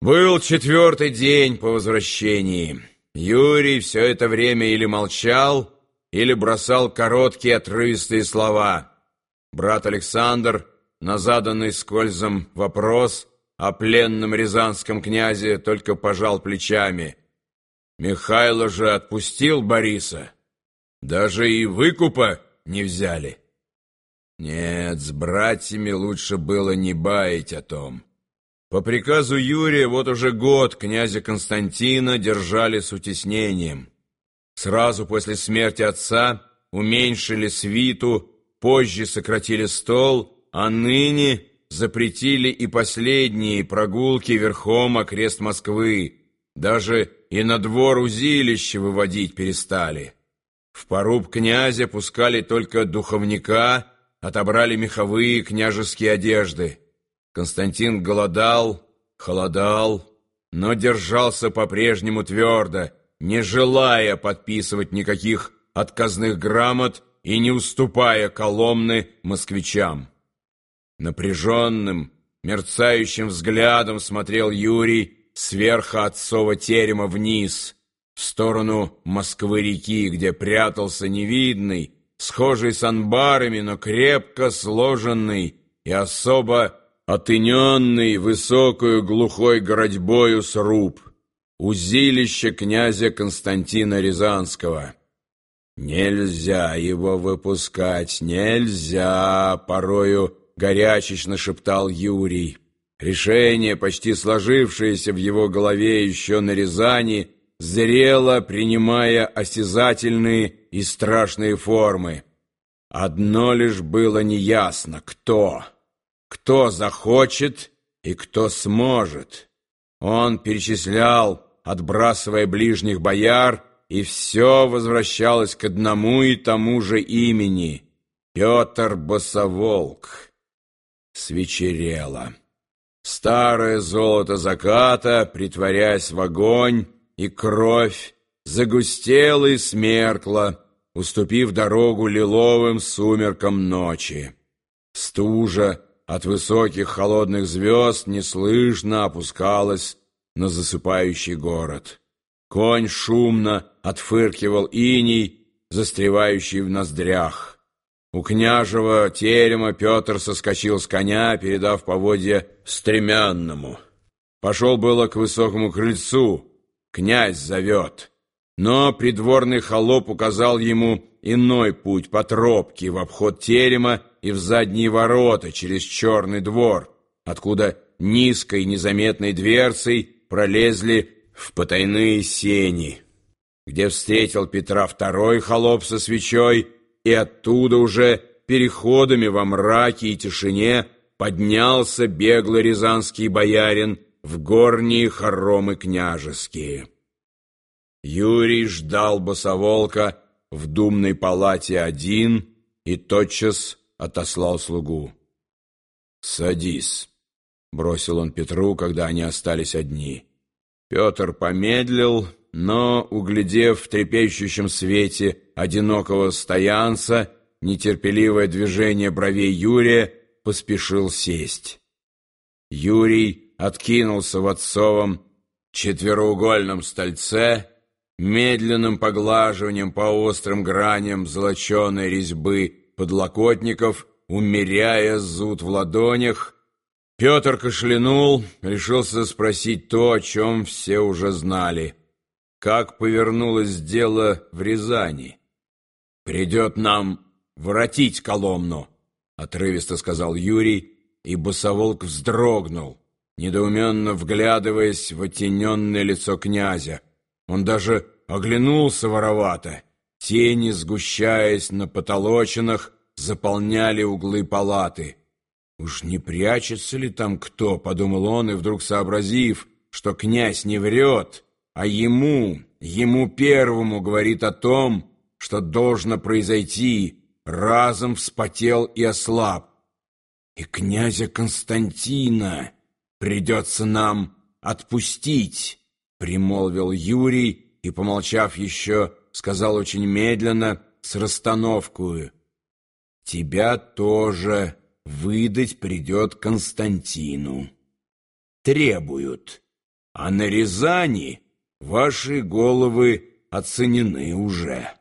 Был четвертый день по возвращении. Юрий все это время или молчал, или бросал короткие отрывистые слова. Брат Александр на заданный скользом вопрос о пленном рязанском князе только пожал плечами. Михайло же отпустил Бориса. Даже и выкупа не взяли. Нет, с братьями лучше было не баять о том. По приказу Юрия вот уже год князя Константина держали с утеснением. Сразу после смерти отца уменьшили свиту, позже сократили стол, а ныне запретили и последние прогулки верхом окрест Москвы. Даже и на двор узилища выводить перестали. В поруб князя пускали только духовника, отобрали меховые княжеские одежды. Константин голодал, холодал, но держался по-прежнему твердо, не желая подписывать никаких отказных грамот и не уступая Коломны москвичам. Напряженным, мерцающим взглядом смотрел Юрий сверху отцова терема вниз, в сторону Москвы-реки, где прятался невидный, схожий с анбарами, но крепко сложенный и особо отыненный высокую глухой городьбою сруб, узилище князя Константина Рязанского. «Нельзя его выпускать, нельзя!» — порою горячечно шептал Юрий. Решение, почти сложившееся в его голове еще на Рязани, зрело, принимая осязательные и страшные формы. Одно лишь было неясно — кто? Кто захочет и кто сможет. Он перечислял, отбрасывая ближних бояр, и все возвращалось к одному и тому же имени — Петр Босоволк. Свечерело. Старое золото заката, притворяясь в огонь, и кровь загустела и смеркла, уступив дорогу лиловым сумеркам ночи. Стужа от высоких холодных звезд неслышно опускалась на засыпающий город. Конь шумно отфыркивал иней, застревающий в ноздрях. У княжего терема Петр соскочил с коня, передав поводья стремянному. Пошел было к высокому крыльцу. Князь зовет. Но придворный холоп указал ему иной путь по тропке в обход терема и в задние ворота через черный двор, откуда низкой незаметной дверцей пролезли в потайные сени, где встретил Петра II холоп со свечой, и оттуда уже переходами во мраке и тишине поднялся беглый рязанский боярин в горние хоромы княжеские. Юрий ждал босоволка в думной палате один и тотчас отослал слугу. «Садись», — бросил он Петру, когда они остались одни. Петр помедлил, но, углядев в трепещущем свете одинокого стоянца, нетерпеливое движение бровей Юрия, поспешил сесть. Юрий откинулся в отцовом четвероугольном стольце, медленным поглаживанием по острым граням золоченой резьбы подлокотников, умеряя зуд в ладонях, Петр кашлянул, решился спросить то, о чем все уже знали. Как повернулось дело в Рязани? «Придет нам воротить Коломну», — отрывисто сказал Юрий, и босоволк вздрогнул, недоуменно вглядываясь в оттененное лицо князя. Он даже оглянулся воровато. Тени, сгущаясь на потолочинах, заполняли углы палаты. «Уж не прячется ли там кто?» — подумал он, и вдруг сообразив, что князь не врет, а ему, ему первому говорит о том, что должно произойти, разом вспотел и ослаб. «И князя Константина придется нам отпустить», — примолвил Юрий, и, помолчав еще, сказал очень медленно, с расстановкой, «Тебя тоже выдать придет Константину. Требуют». а на Рязани ваши головы оценены уже».